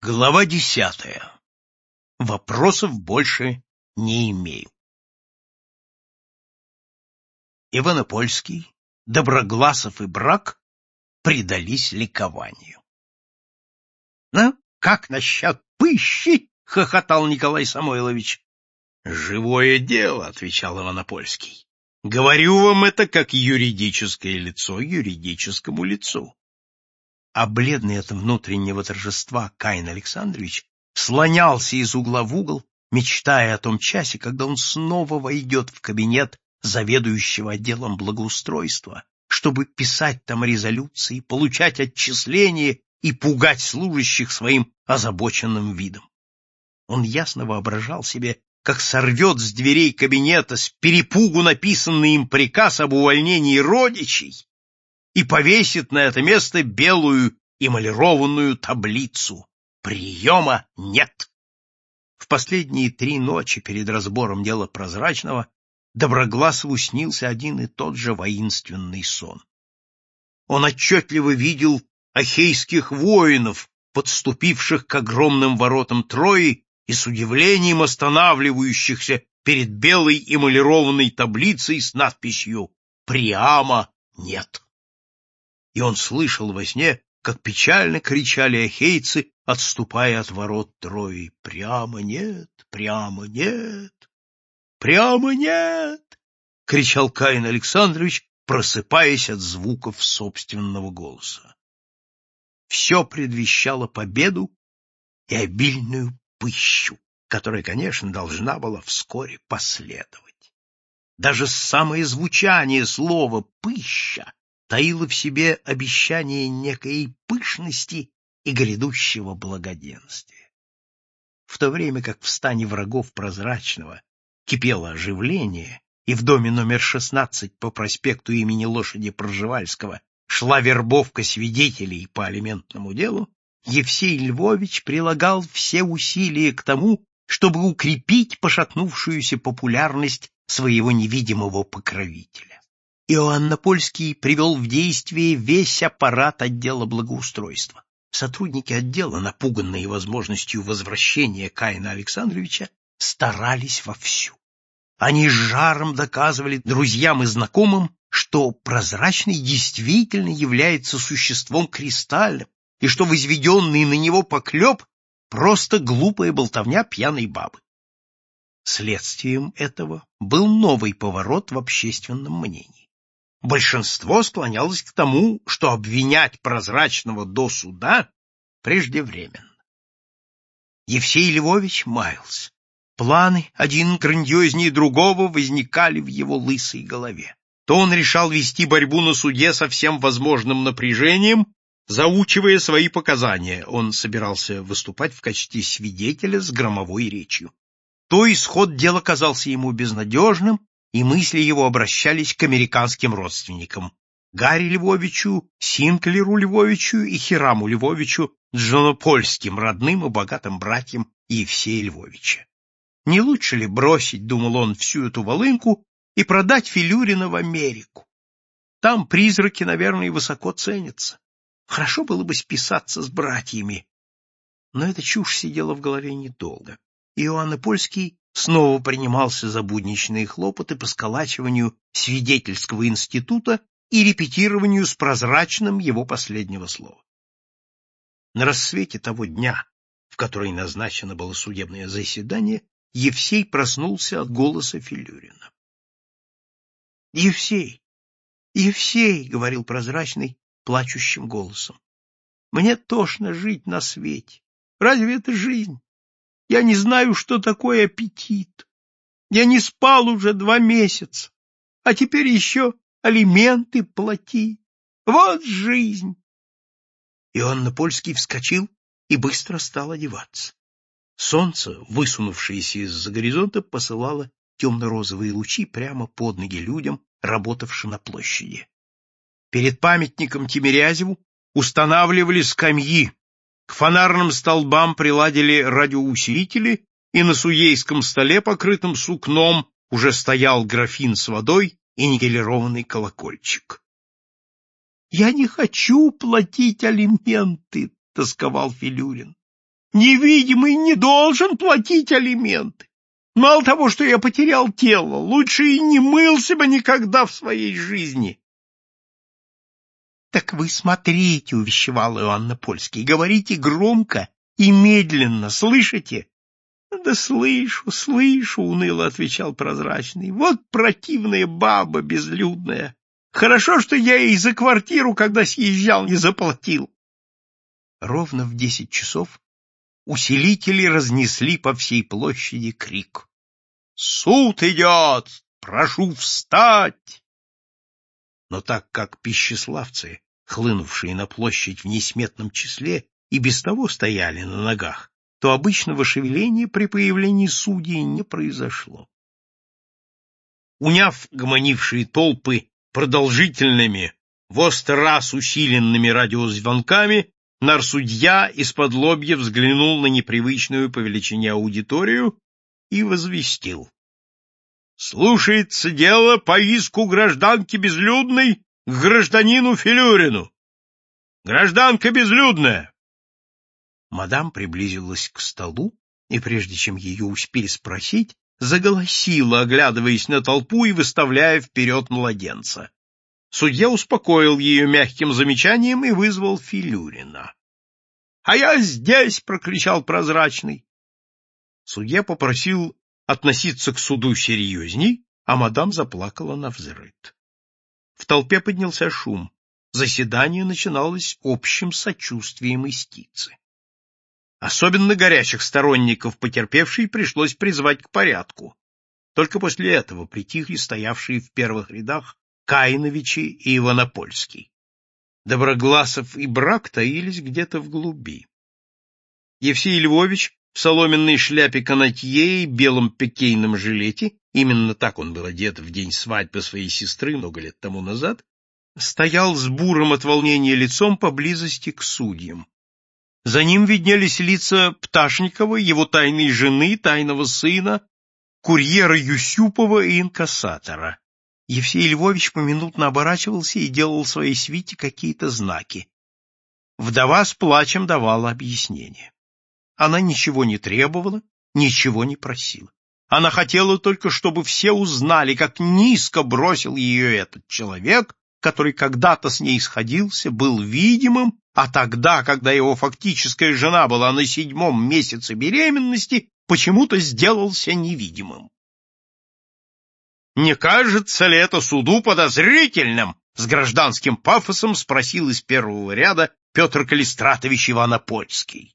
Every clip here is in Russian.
Глава десятая. Вопросов больше не имею. Иванопольский, Доброгласов и Брак предались ликованию. — Ну, как насчет пыщи? — хохотал Николай Самойлович. — Живое дело, — отвечал Иванопольский. — Говорю вам это как юридическое лицо юридическому лицу а бледный от внутреннего торжества Каин Александрович слонялся из угла в угол, мечтая о том часе, когда он снова войдет в кабинет заведующего отделом благоустройства, чтобы писать там резолюции, получать отчисления и пугать служащих своим озабоченным видом. Он ясно воображал себе, как сорвет с дверей кабинета с перепугу написанный им приказ об увольнении родичей и повесит на это место белую эмалированную таблицу. Приема нет. В последние три ночи перед разбором дела прозрачного Доброгласову снился один и тот же воинственный сон. Он отчетливо видел ахейских воинов, подступивших к огромным воротам Трои и с удивлением останавливающихся перед белой эмалированной таблицей с надписью «Приама нет» и он слышал во сне, как печально кричали ахейцы, отступая от ворот Трои. «Прямо нет! Прямо нет! Прямо нет!» — кричал Каин Александрович, просыпаясь от звуков собственного голоса. Все предвещало победу и обильную пыщу, которая, конечно, должна была вскоре последовать. Даже самое звучание слова «пыща» таило в себе обещание некой пышности и грядущего благоденствия. В то время как в стане врагов прозрачного кипело оживление, и в доме номер 16 по проспекту имени лошади Проживальского шла вербовка свидетелей по алиментному делу, Евсей Львович прилагал все усилия к тому, чтобы укрепить пошатнувшуюся популярность своего невидимого покровителя. Иоанн Польский привел в действие весь аппарат отдела благоустройства. Сотрудники отдела, напуганные возможностью возвращения Каина Александровича, старались вовсю. Они с жаром доказывали друзьям и знакомым, что прозрачный действительно является существом кристальным, и что возведенный на него поклеп — просто глупая болтовня пьяной бабы. Следствием этого был новый поворот в общественном мнении. Большинство склонялось к тому, что обвинять прозрачного до суда преждевременно. Евсей Львович маялся. Планы, один грандиознее другого, возникали в его лысой голове. То он решал вести борьбу на суде со всем возможным напряжением, заучивая свои показания. Он собирался выступать в качестве свидетеля с громовой речью. То исход дела казался ему безнадежным, и мысли его обращались к американским родственникам Гарри Львовичу, Синклеру Львовичу и Хираму Львовичу, джонопольским родным и богатым братьям Евсея Львовича. Не лучше ли бросить, думал он, всю эту волынку и продать Филюрина в Америку? Там призраки, наверное, высоко ценятся. Хорошо было бы списаться с братьями. Но эта чушь сидела в голове недолго. Иоанн Польский снова принимался за будничные хлопоты по сколачиванию свидетельского института и репетированию с прозрачным его последнего слова. На рассвете того дня, в который назначено было судебное заседание, Евсей проснулся от голоса Филюрина. — Евсей! Евсей! — говорил прозрачный, плачущим голосом. — Мне тошно жить на свете. Разве это жизнь? Я не знаю, что такое аппетит. Я не спал уже два месяца, а теперь еще алименты плати. Вот жизнь! И он на польский вскочил и быстро стал одеваться. Солнце, высунувшееся из-за горизонта, посылало темно-розовые лучи прямо под ноги людям, работавшим на площади. Перед памятником Тимирязеву устанавливали скамьи, к фонарным столбам приладили радиоусилители, и на суейском столе, покрытом сукном, уже стоял графин с водой и никелированный колокольчик. — Я не хочу платить алименты, — тосковал Филюрин. Невидимый не должен платить алименты. Мало того, что я потерял тело, лучше и не мылся бы никогда в своей жизни. — Так вы смотрите, — увещевал Иоанна Польский, — говорите громко и медленно, слышите? — Да слышу, слышу, — уныло отвечал прозрачный. — Вот противная баба безлюдная. Хорошо, что я ей за квартиру, когда съезжал, не заплатил. Ровно в десять часов усилители разнесли по всей площади крик. «Суд идет! Прошу встать!» Но так как пищеславцы, хлынувшие на площадь в несметном числе, и без того стояли на ногах, то обычного шевеления при появлении судей не произошло. Уняв гомонившие толпы продолжительными, в раз усиленными радиозвонками, нарсудья из-под лобья взглянул на непривычную по величине аудиторию и возвестил. Слушается дело по иску гражданки Безлюдной к гражданину Филюрину. Гражданка Безлюдная! Мадам приблизилась к столу, и прежде чем ее успели спросить, заголосила, оглядываясь на толпу и выставляя вперед младенца. Судья успокоил ее мягким замечанием и вызвал Филюрина. — А я здесь! — прокричал прозрачный. Судья попросил относиться к суду серьезней, а мадам заплакала на взрыд. В толпе поднялся шум. Заседание начиналось общим сочувствием истицы. Особенно горячих сторонников потерпевшей пришлось призвать к порядку. Только после этого притихли стоявшие в первых рядах Каиновичи и Иванопольский. Доброгласов и Брак таились где-то в глуби. Евсей Львович в соломенной шляпе канатье и белом пикейном жилете, именно так он был одет в день свадьбы своей сестры много лет тому назад, стоял с бурым от волнения лицом поблизости к судьям. За ним виднелись лица Пташникова, его тайной жены, тайного сына, курьера Юсюпова и инкассатора. Евсей Львович поминутно оборачивался и делал своей свите какие-то знаки. Вдова с плачем давала объяснение. Она ничего не требовала, ничего не просила. Она хотела только, чтобы все узнали, как низко бросил ее этот человек, который когда-то с ней сходился, был видимым, а тогда, когда его фактическая жена была на седьмом месяце беременности, почему-то сделался невидимым. «Не кажется ли это суду подозрительным?» С гражданским пафосом спросил из первого ряда Петр Калистратович Иванопольский.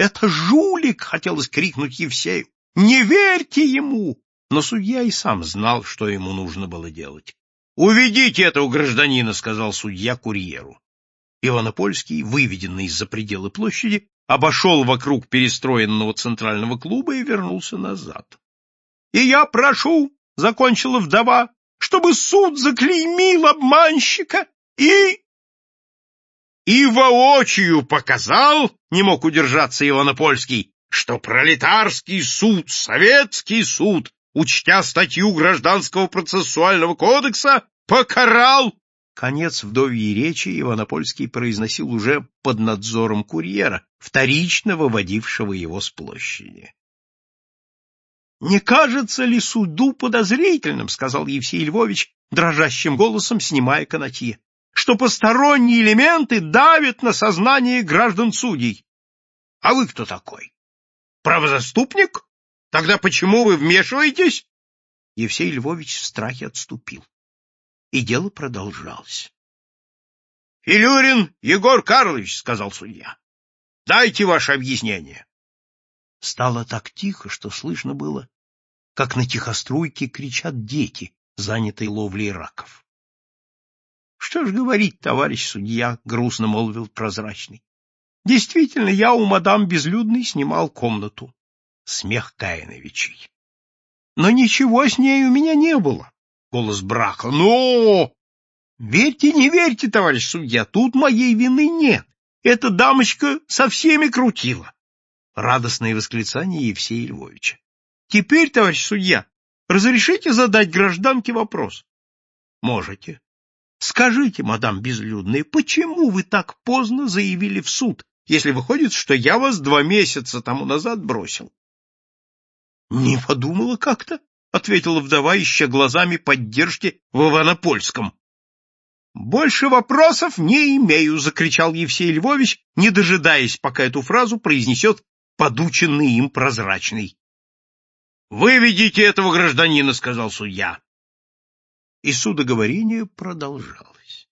«Это жулик!» — хотелось крикнуть Евсею. «Не верьте ему!» Но судья и сам знал, что ему нужно было делать. «Уведите этого гражданина!» — сказал судья курьеру. Иванопольский, выведенный из-за пределы площади, обошел вокруг перестроенного центрального клуба и вернулся назад. — И я прошу закончила вдова, чтобы суд заклеймил обманщика и... И воочию показал, не мог удержаться Иванопольский, что пролетарский суд, советский суд, учтя статью Гражданского процессуального кодекса, покарал... Конец вдовьей речи Иванопольский произносил уже под надзором курьера, вторично выводившего его с площади. Не кажется ли суду подозрительным, сказал Евсей Львович дрожащим голосом, снимая канатье, что посторонние элементы давят на сознание граждан судей? А вы кто такой? Правозаступник? Тогда почему вы вмешиваетесь? Евсей Львович в страхе отступил. И дело продолжалось. — Филюрин Егор Карлович, — сказал судья, — дайте ваше объяснение. Стало так тихо, что слышно было, как на тихоструйке кричат дети, занятые ловлей раков. — Что ж говорить, товарищ судья, — грустно молвил прозрачный. — Действительно, я у мадам Безлюдной снимал комнату. Смех Каиновичей. — Но ничего с ней у меня не было. Голос брака. — Но! Верьте, не верьте, товарищ судья, тут моей вины нет. Эта дамочка со всеми крутила. Радостное восклицание Евсея Львовича. Теперь, товарищ судья, разрешите задать гражданке вопрос? Можете. Скажите, мадам безлюдная, почему вы так поздно заявили в суд? если выходит, что я вас два месяца тому назад бросил? — Не подумала как-то, — ответила вдова, ища глазами поддержки в Иванопольском. — Больше вопросов не имею, — закричал Евсей Львович, не дожидаясь, пока эту фразу произнесет подученный им прозрачный. — Выведите этого гражданина, — сказал судья. И судоговорение продолжалось.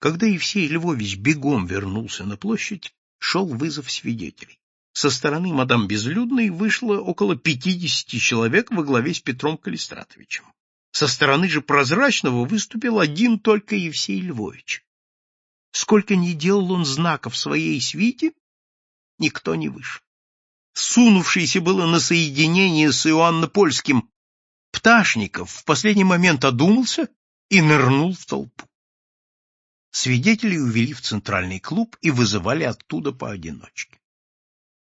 Когда Евсей Львович бегом вернулся на площадь, шел вызов свидетелей. Со стороны мадам Безлюдной вышло около пятидесяти человек во главе с Петром Калистратовичем. Со стороны же Прозрачного выступил один только Евсей Львович. Сколько ни делал он знаков своей свите, никто не вышел. Сунувшийся было на соединение с Иоанно-Польским Пташников в последний момент одумался и нырнул в толпу. Свидетелей увели в центральный клуб и вызывали оттуда поодиночке.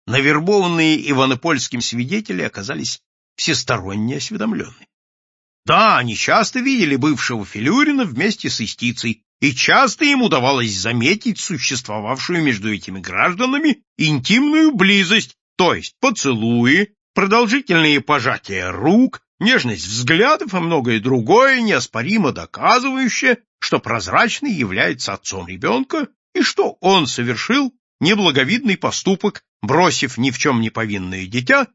Навербованные Иванопольским свидетели оказались всесторонне осведомлены. Да, они часто видели бывшего Филюрина вместе с истицей, и часто им удавалось заметить существовавшую между этими гражданами интимную близость, то есть поцелуи, продолжительные пожатия рук, нежность взглядов и многое другое, неоспоримо доказывающее, что прозрачный является отцом ребенка и что он совершил неблаговидный поступок, бросив ни в чем не повинное дитя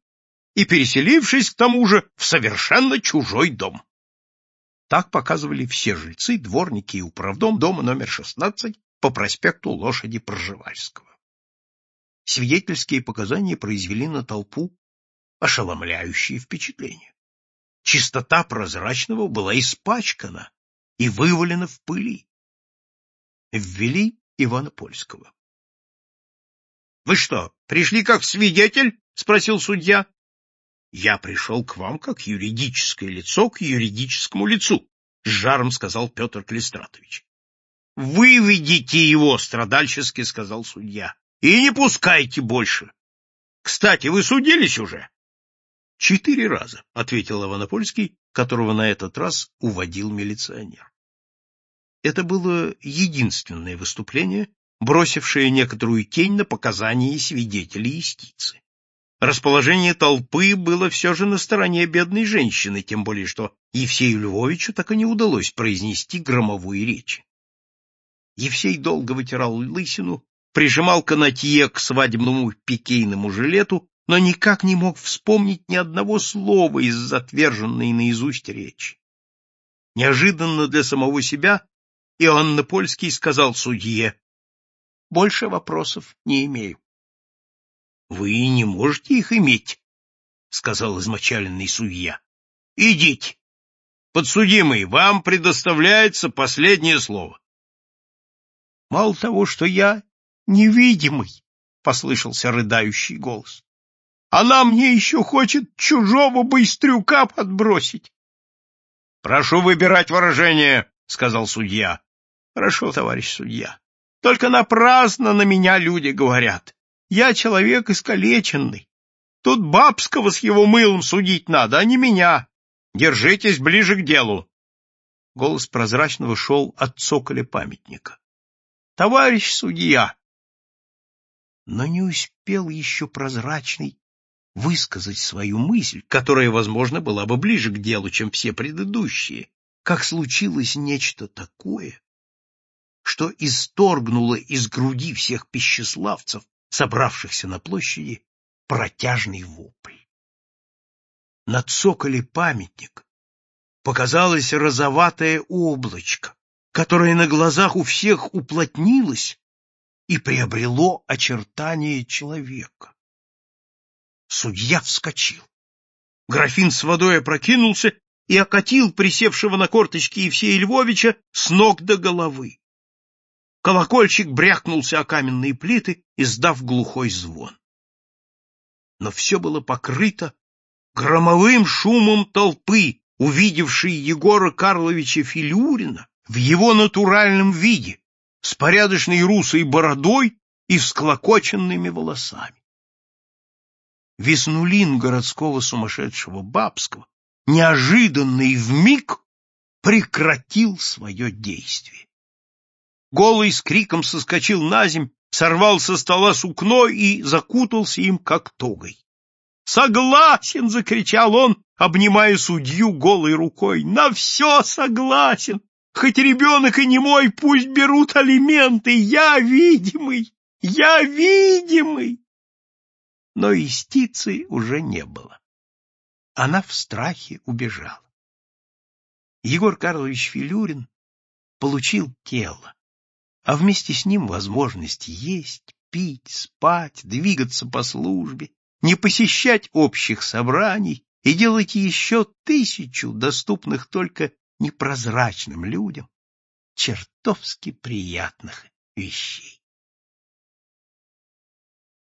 и переселившись к тому же в совершенно чужой дом. Так показывали все жильцы, дворники и управдом дома номер 16 по проспекту Лошади Пржевальского. Свидетельские показания произвели на толпу ошеломляющее впечатление. Чистота прозрачного была испачкана и вывалена в пыли. Ввели Ивана Польского. — Вы что, пришли как свидетель? — спросил судья. — Я пришел к вам как юридическое лицо к юридическому лицу, — с жаром сказал Петр Клестратович. — Выведите его, — страдальчески сказал судья, — и не пускайте больше. Кстати, вы судились уже? — Четыре раза, — ответил Иванопольский, которого на этот раз уводил милиционер. Это было единственное выступление, бросившее некоторую тень на показания свидетелей истицы. Расположение толпы было все же на стороне бедной женщины, тем более что Евсею Львовичу так и не удалось произнести громовую речь. Евсей долго вытирал лысину, прижимал канатье к свадебному пикейному жилету, но никак не мог вспомнить ни одного слова из затверженной наизусть речи. Неожиданно для самого себя Иоанн Польский сказал судье, «Больше вопросов не имею». Вы не можете их иметь, — сказал измочаленный судья. — Идите. Подсудимый, вам предоставляется последнее слово. — Мало того, что я невидимый, — послышался рыдающий голос, — она мне еще хочет чужого быстрюка подбросить. — Прошу выбирать выражение, — сказал судья. — Хорошо, товарищ судья. Только напрасно на меня люди говорят. Я человек искалеченный. Тут Бабского с его мылом судить надо, а не меня. Держитесь ближе к делу. Голос прозрачного шел от цоколя памятника. — Товарищ судья! Но не успел еще прозрачный высказать свою мысль, которая, возможно, была бы ближе к делу, чем все предыдущие, как случилось нечто такое, что исторгнуло из груди всех пищеславцев собравшихся на площади, протяжный вопль. На цоколе памятник показалось розоватое облачко, которое на глазах у всех уплотнилось и приобрело очертания человека. Судья вскочил. Графин с водой опрокинулся и окатил присевшего на корточки Евсея Львовича с ног до головы. Колокольчик брякнулся о каменные плиты, издав глухой звон. Но все было покрыто громовым шумом толпы, увидевшей Егора Карловича Филюрина в его натуральном виде, с порядочной русой бородой и всклокоченными волосами. Веснулин городского сумасшедшего Бабского неожиданно и вмиг прекратил свое действие. Голый с криком соскочил на земь сорвал со стола сукно и закутался им как тогой. «Согласен!» — закричал он, обнимая судью голой рукой. «На все согласен! Хоть ребенок и не мой, пусть берут алименты! Я видимый! Я видимый!» Но истицы уже не было. Она в страхе убежала. Егор Карлович Филюрин получил тело, а вместе с ним возможность есть, пить, спать, двигаться по службе, не посещать общих собраний и делать еще тысячу доступных только непрозрачным людям чертовски приятных вещей.